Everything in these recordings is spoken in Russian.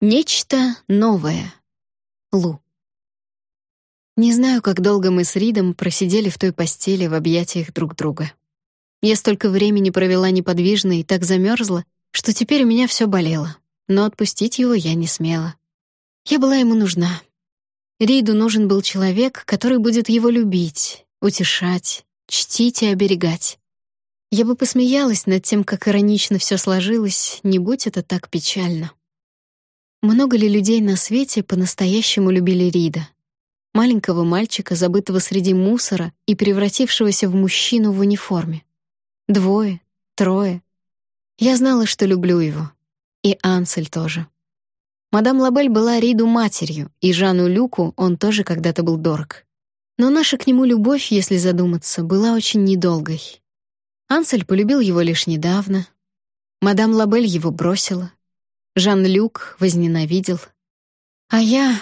Нечто новое. Лу. Не знаю, как долго мы с Ридом просидели в той постели в объятиях друг друга. Я столько времени провела неподвижно и так замерзла, что теперь у меня все болело, но отпустить его я не смела. Я была ему нужна. Риду нужен был человек, который будет его любить, утешать, чтить и оберегать. Я бы посмеялась над тем, как иронично все сложилось, не будь это так печально. Много ли людей на свете по-настоящему любили Рида? Маленького мальчика, забытого среди мусора и превратившегося в мужчину в униформе. Двое, трое. Я знала, что люблю его. И Ансель тоже. Мадам Лабель была Риду матерью, и Жану Люку он тоже когда-то был дорог. Но наша к нему любовь, если задуматься, была очень недолгой. Ансель полюбил его лишь недавно. Мадам Лабель его бросила. Жан-Люк возненавидел. А я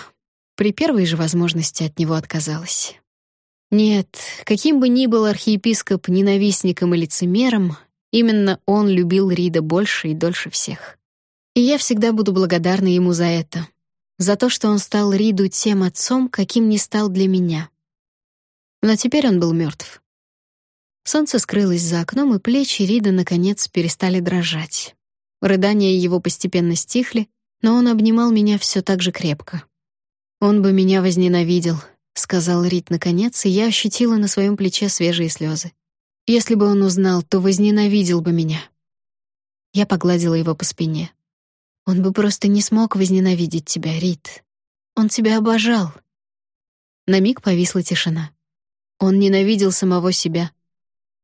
при первой же возможности от него отказалась. Нет, каким бы ни был архиепископ ненавистником и лицемером, именно он любил Рида больше и дольше всех. И я всегда буду благодарна ему за это, за то, что он стал Риду тем отцом, каким не стал для меня. Но теперь он был мертв. Солнце скрылось за окном, и плечи Рида наконец перестали дрожать. Рыдания его постепенно стихли, но он обнимал меня все так же крепко. Он бы меня возненавидел, сказал Рид наконец, и я ощутила на своем плече свежие слезы. Если бы он узнал, то возненавидел бы меня. Я погладила его по спине. Он бы просто не смог возненавидеть тебя, Рид. Он тебя обожал. На миг повисла тишина. Он ненавидел самого себя.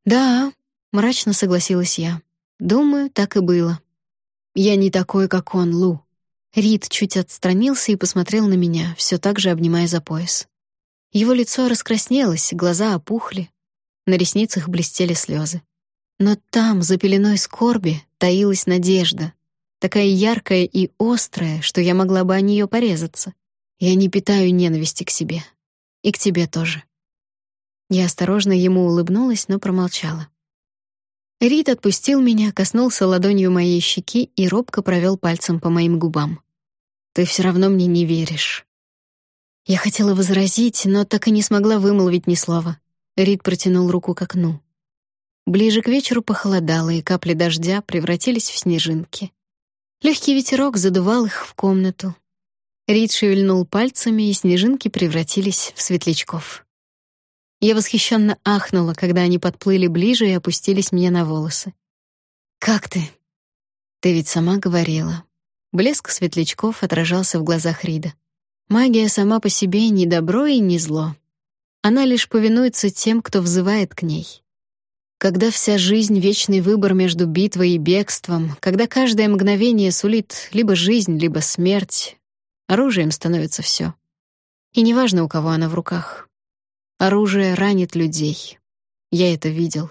Да, мрачно согласилась я. Думаю, так и было. Я не такой, как он, Лу. Рид чуть отстранился и посмотрел на меня, все так же обнимая за пояс. Его лицо раскраснелось, глаза опухли, на ресницах блестели слезы. Но там, за пеленой скорби, таилась надежда, такая яркая и острая, что я могла бы о нее порезаться. Я не питаю ненависти к себе. И к тебе тоже. Я осторожно ему улыбнулась, но промолчала. Рид отпустил меня, коснулся ладонью моей щеки и робко провел пальцем по моим губам. «Ты все равно мне не веришь». Я хотела возразить, но так и не смогла вымолвить ни слова. Рид протянул руку к окну. Ближе к вечеру похолодало, и капли дождя превратились в снежинки. Легкий ветерок задувал их в комнату. Рид шевельнул пальцами, и снежинки превратились в светлячков. Я восхищенно ахнула, когда они подплыли ближе и опустились мне на волосы. «Как ты?» «Ты ведь сама говорила». Блеск светлячков отражался в глазах Рида. Магия сама по себе не добро и не зло. Она лишь повинуется тем, кто взывает к ней. Когда вся жизнь — вечный выбор между битвой и бегством, когда каждое мгновение сулит либо жизнь, либо смерть, оружием становится все. И неважно, у кого она в руках. Оружие ранит людей. Я это видел.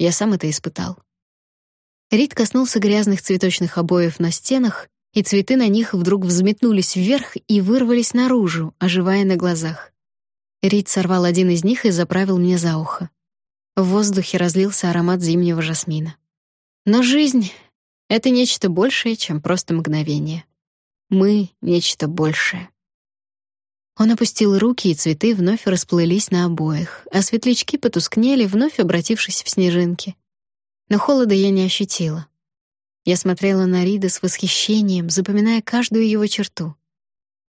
Я сам это испытал. Рид коснулся грязных цветочных обоев на стенах, и цветы на них вдруг взметнулись вверх и вырвались наружу, оживая на глазах. Рид сорвал один из них и заправил мне за ухо. В воздухе разлился аромат зимнего жасмина. Но жизнь — это нечто большее, чем просто мгновение. Мы — нечто большее. Он опустил руки, и цветы вновь расплылись на обоях, а светлячки потускнели, вновь обратившись в снежинки. Но холода я не ощутила. Я смотрела на Рида с восхищением, запоминая каждую его черту.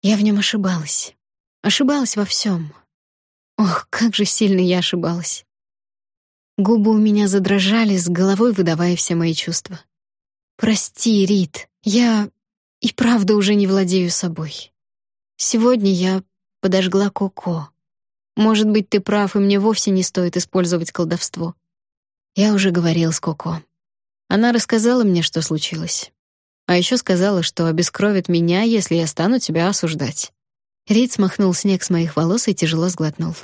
Я в нем ошибалась. Ошибалась во всем. Ох, как же сильно я ошибалась. Губы у меня задрожали, с головой выдавая все мои чувства. «Прости, Рид, я и правда уже не владею собой. Сегодня я подожгла Коко. Может быть, ты прав, и мне вовсе не стоит использовать колдовство». Я уже говорил с Коко. Она рассказала мне, что случилось. А еще сказала, что обескровит меня, если я стану тебя осуждать. Рид смахнул снег с моих волос и тяжело сглотнул.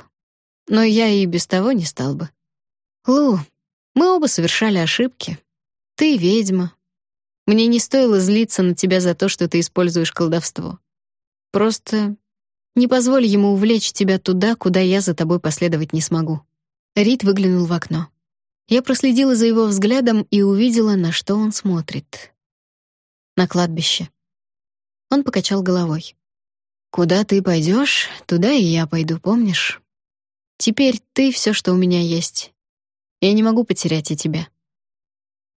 Но я и без того не стал бы. Лу, мы оба совершали ошибки. Ты ведьма. Мне не стоило злиться на тебя за то, что ты используешь колдовство. Просто не позволь ему увлечь тебя туда, куда я за тобой последовать не смогу. Рид выглянул в окно. Я проследила за его взглядом и увидела, на что он смотрит. На кладбище. Он покачал головой. Куда ты пойдешь, туда и я пойду, помнишь? Теперь ты все, что у меня есть. Я не могу потерять и тебя.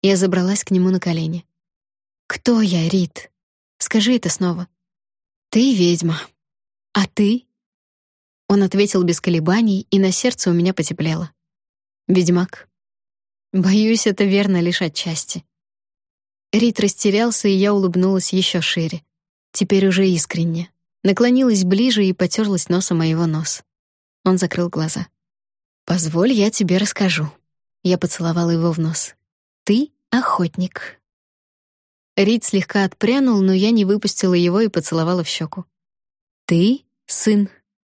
Я забралась к нему на колени. Кто я, Рит? Скажи это снова. Ты ведьма. А ты? Он ответил без колебаний, и на сердце у меня потеплело. Ведьмак. Боюсь, это верно лишь отчасти. Рит растерялся, и я улыбнулась еще шире. Теперь уже искренне. Наклонилась ближе и потерлась носом о его нос. Он закрыл глаза. «Позволь, я тебе расскажу». Я поцеловала его в нос. «Ты — охотник». Рид слегка отпрянул, но я не выпустила его и поцеловала в щеку. «Ты — сын»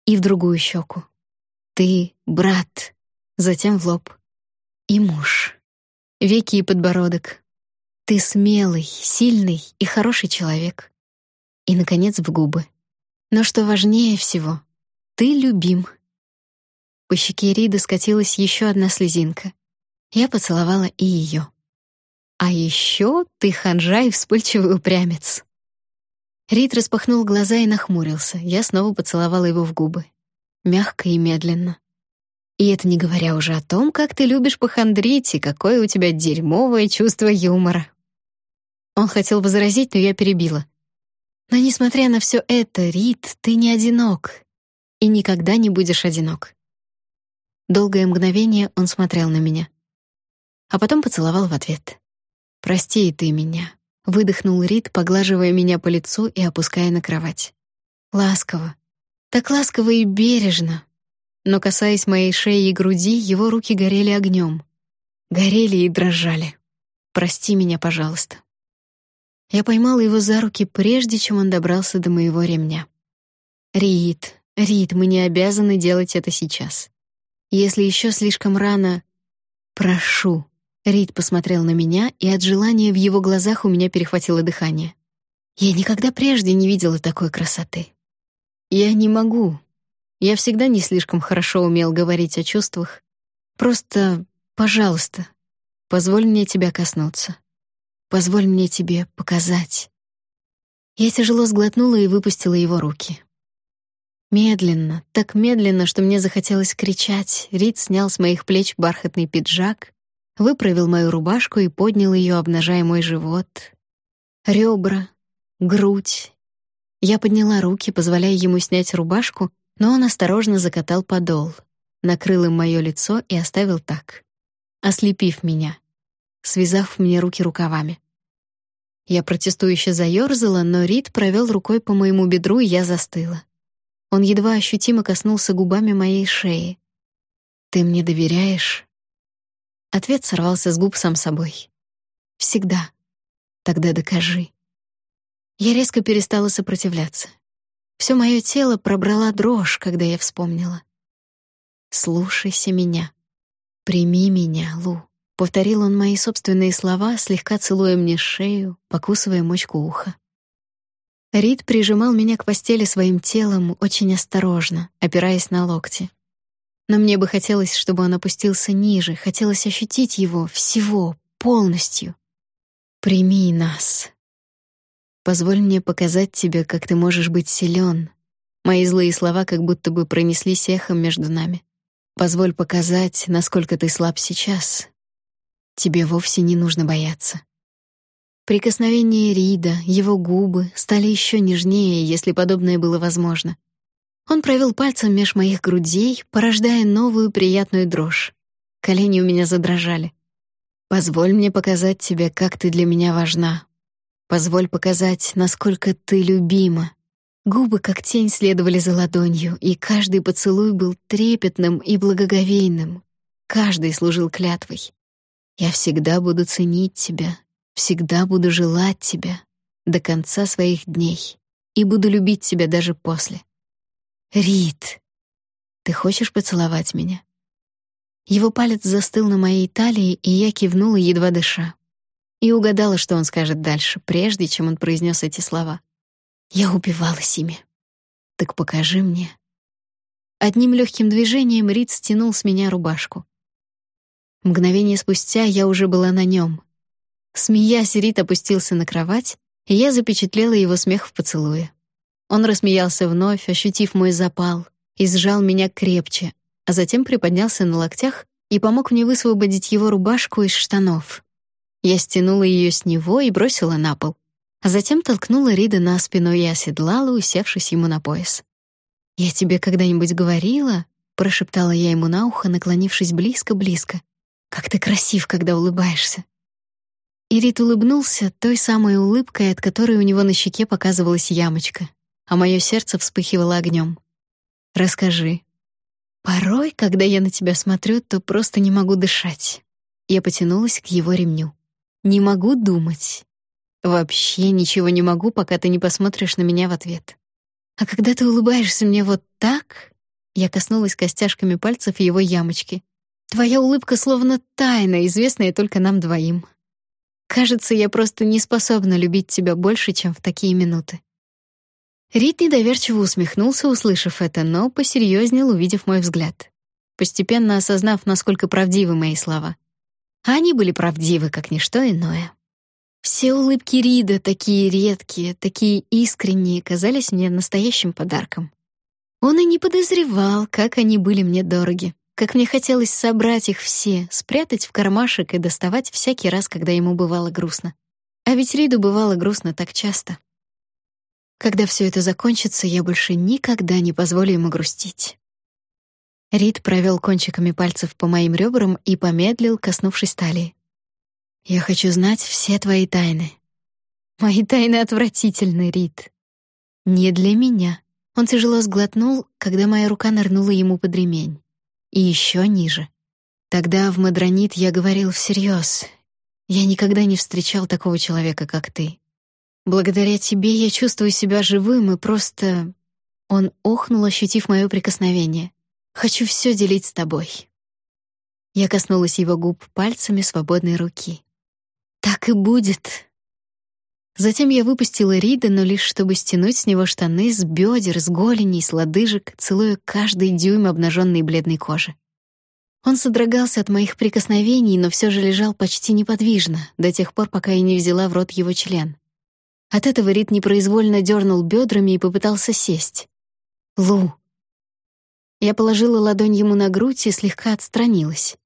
и в другую щеку. «Ты — брат», затем в лоб. «И муж». Веки и подбородок. «Ты смелый, сильный и хороший человек». И, наконец, в губы. Но что важнее всего, ты любим. По щеке Риды скатилась еще одна слезинка. Я поцеловала и ее. А еще ты ханжа и вспыльчивый упрямец. Рид распахнул глаза и нахмурился. Я снова поцеловала его в губы. Мягко и медленно. И это не говоря уже о том, как ты любишь похандрить и какое у тебя дерьмовое чувство юмора. Он хотел возразить, но я перебила. Но несмотря на все это, Рид, ты не одинок и никогда не будешь одинок. Долгое мгновение он смотрел на меня, а потом поцеловал в ответ. Прости и ты меня, выдохнул Рид, поглаживая меня по лицу и опуская на кровать. Ласково, так ласково и бережно. Но касаясь моей шеи и груди, его руки горели огнем, горели и дрожали. Прости меня, пожалуйста. Я поймала его за руки, прежде чем он добрался до моего ремня. «Рид, Рид, мы не обязаны делать это сейчас. Если еще слишком рано...» «Прошу». Рид посмотрел на меня, и от желания в его глазах у меня перехватило дыхание. Я никогда прежде не видела такой красоты. Я не могу. Я всегда не слишком хорошо умел говорить о чувствах. Просто, пожалуйста, позволь мне тебя коснуться. Позволь мне тебе показать. Я тяжело сглотнула и выпустила его руки. Медленно, так медленно, что мне захотелось кричать, Рид снял с моих плеч бархатный пиджак, выправил мою рубашку и поднял ее, обнажая мой живот, ребра, грудь. Я подняла руки, позволяя ему снять рубашку, но он осторожно закатал подол, накрыл им мое лицо и оставил так, ослепив меня, связав мне руки рукавами. Я протестующе заёрзала, но Рид провел рукой по моему бедру, и я застыла. Он едва ощутимо коснулся губами моей шеи. «Ты мне доверяешь?» Ответ сорвался с губ сам собой. «Всегда. Тогда докажи». Я резко перестала сопротивляться. Все мое тело пробрала дрожь, когда я вспомнила. «Слушайся меня. Прими меня, Лу». Повторил он мои собственные слова, слегка целуя мне шею, покусывая мочку уха. Рид прижимал меня к постели своим телом очень осторожно, опираясь на локти. Но мне бы хотелось, чтобы он опустился ниже, хотелось ощутить его всего, полностью. «Прими нас. Позволь мне показать тебе, как ты можешь быть силен. Мои злые слова как будто бы пронеслись эхом между нами. Позволь показать, насколько ты слаб сейчас, Тебе вовсе не нужно бояться. Прикосновение Рида, его губы стали еще нежнее, если подобное было возможно. Он провел пальцем меж моих грудей, порождая новую приятную дрожь. Колени у меня задрожали. Позволь мне показать тебе, как ты для меня важна. Позволь показать, насколько ты любима. Губы, как тень, следовали за ладонью, и каждый поцелуй был трепетным и благоговейным. Каждый служил клятвой. Я всегда буду ценить тебя, всегда буду желать тебя до конца своих дней и буду любить тебя даже после. Рит, ты хочешь поцеловать меня? Его палец застыл на моей талии, и я кивнула, едва дыша. И угадала, что он скажет дальше, прежде чем он произнес эти слова. Я убивалась ими. Так покажи мне. Одним легким движением Рид стянул с меня рубашку. Мгновение спустя я уже была на нем. Смеясь, Рит опустился на кровать, и я запечатлела его смех в поцелуе. Он рассмеялся вновь, ощутив мой запал, и сжал меня крепче, а затем приподнялся на локтях и помог мне высвободить его рубашку из штанов. Я стянула ее с него и бросила на пол, а затем толкнула Рида на спину и оседлала, усевшись ему на пояс. «Я тебе когда-нибудь говорила?» — прошептала я ему на ухо, наклонившись близко-близко. «Как ты красив, когда улыбаешься!» И Рид улыбнулся той самой улыбкой, от которой у него на щеке показывалась ямочка, а мое сердце вспыхивало огнем. «Расскажи». «Порой, когда я на тебя смотрю, то просто не могу дышать». Я потянулась к его ремню. «Не могу думать. Вообще ничего не могу, пока ты не посмотришь на меня в ответ. А когда ты улыбаешься мне вот так...» Я коснулась костяшками пальцев его ямочки. «Твоя улыбка словно тайна, известная только нам двоим. Кажется, я просто не способна любить тебя больше, чем в такие минуты». Рид недоверчиво усмехнулся, услышав это, но посерьезнел, увидев мой взгляд. Постепенно осознав, насколько правдивы мои слова. А они были правдивы, как ничто иное. Все улыбки Рида, такие редкие, такие искренние, казались мне настоящим подарком. Он и не подозревал, как они были мне дороги, как мне хотелось собрать их все, спрятать в кармашек и доставать всякий раз, когда ему бывало грустно. А ведь Риду бывало грустно так часто. Когда все это закончится, я больше никогда не позволю ему грустить. Рид провел кончиками пальцев по моим ребрам и помедлил, коснувшись талии. Я хочу знать все твои тайны. Мои тайны отвратительны, Рид. Не для меня. Он тяжело сглотнул, когда моя рука нырнула ему под ремень. И еще ниже. Тогда в Мадронит я говорил всерьез. Я никогда не встречал такого человека, как ты. Благодаря тебе я чувствую себя живым и просто... Он охнул, ощутив мое прикосновение. Хочу все делить с тобой. Я коснулась его губ пальцами свободной руки. Так и будет. Затем я выпустила Рида, но лишь чтобы стянуть с него штаны с бедер, с голеней, с лодыжек, целуя каждый дюйм обнаженной бледной кожи. Он содрогался от моих прикосновений, но все же лежал почти неподвижно, до тех пор, пока я не взяла в рот его член. От этого Рид непроизвольно дернул бедрами и попытался сесть. «Лу!» Я положила ладонь ему на грудь и слегка отстранилась.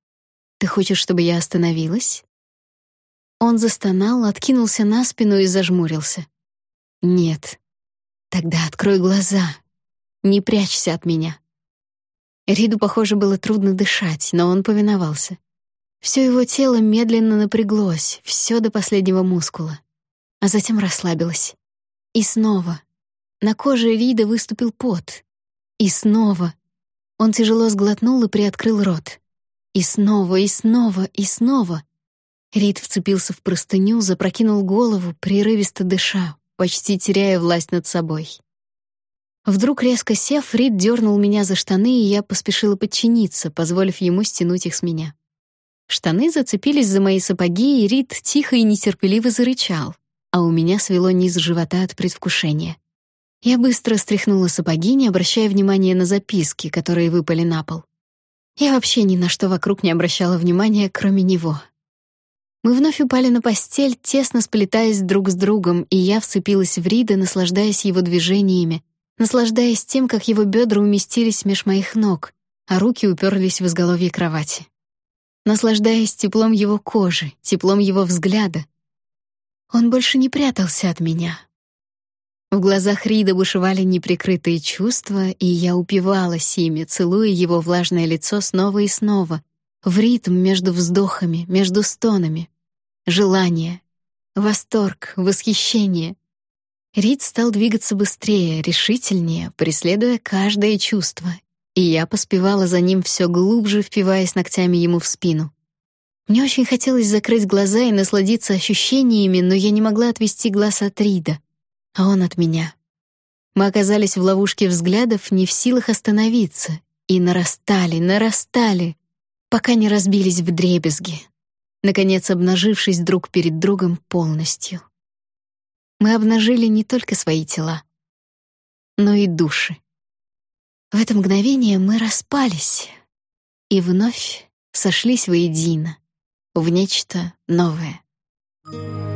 «Ты хочешь, чтобы я остановилась?» Он застонал, откинулся на спину и зажмурился. «Нет». «Тогда открой глаза. Не прячься от меня». Риду, похоже, было трудно дышать, но он повиновался. Все его тело медленно напряглось, все до последнего мускула а затем расслабилась. И снова. На коже Рида выступил пот. И снова. Он тяжело сглотнул и приоткрыл рот. И снова, и снова, и снова. Рид вцепился в простыню, запрокинул голову, прерывисто дыша, почти теряя власть над собой. Вдруг резко сев, Рид дернул меня за штаны, и я поспешила подчиниться, позволив ему стянуть их с меня. Штаны зацепились за мои сапоги, и Рид тихо и нетерпеливо зарычал а у меня свело низ живота от предвкушения. Я быстро стряхнула сапоги, не обращая внимания на записки, которые выпали на пол. Я вообще ни на что вокруг не обращала внимания, кроме него. Мы вновь упали на постель, тесно сплетаясь друг с другом, и я вцепилась в Рида, наслаждаясь его движениями, наслаждаясь тем, как его бедра уместились меж моих ног, а руки уперлись в изголовье кровати. Наслаждаясь теплом его кожи, теплом его взгляда, он больше не прятался от меня. В глазах Рида бушевали неприкрытые чувства, и я упивалась ими, целуя его влажное лицо снова и снова, в ритм между вздохами, между стонами. Желание, восторг, восхищение. Рид стал двигаться быстрее, решительнее, преследуя каждое чувство, и я поспевала за ним все глубже, впиваясь ногтями ему в спину. Мне очень хотелось закрыть глаза и насладиться ощущениями, но я не могла отвести глаз от Рида, а он от меня. Мы оказались в ловушке взглядов, не в силах остановиться, и нарастали, нарастали, пока не разбились в дребезги, наконец обнажившись друг перед другом полностью. Мы обнажили не только свои тела, но и души. В это мгновение мы распались и вновь сошлись воедино в нечто новое. Thank you.